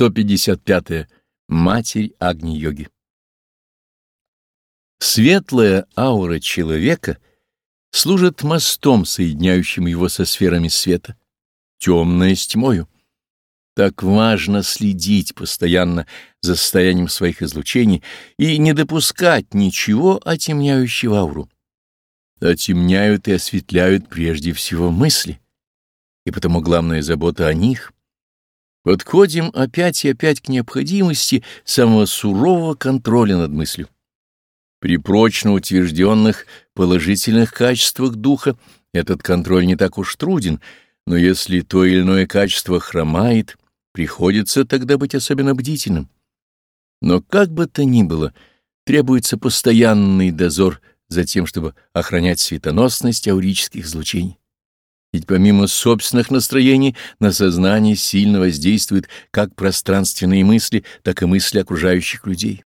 155. -е. Матерь Агни-йоги Светлая аура человека служит мостом, соединяющим его со сферами света, темная с тьмою. Так важно следить постоянно за состоянием своих излучений и не допускать ничего отемняющего ауру. Отемняют и осветляют прежде всего мысли, и потому главная забота о них — Подходим опять и опять к необходимости самого сурового контроля над мыслью. При прочно утвержденных положительных качествах духа этот контроль не так уж труден, но если то или иное качество хромает, приходится тогда быть особенно бдительным. Но как бы то ни было, требуется постоянный дозор за тем, чтобы охранять светоносность аурических излучений. Ведь помимо собственных настроений на сознание сильно воздействуют как пространственные мысли, так и мысли окружающих людей.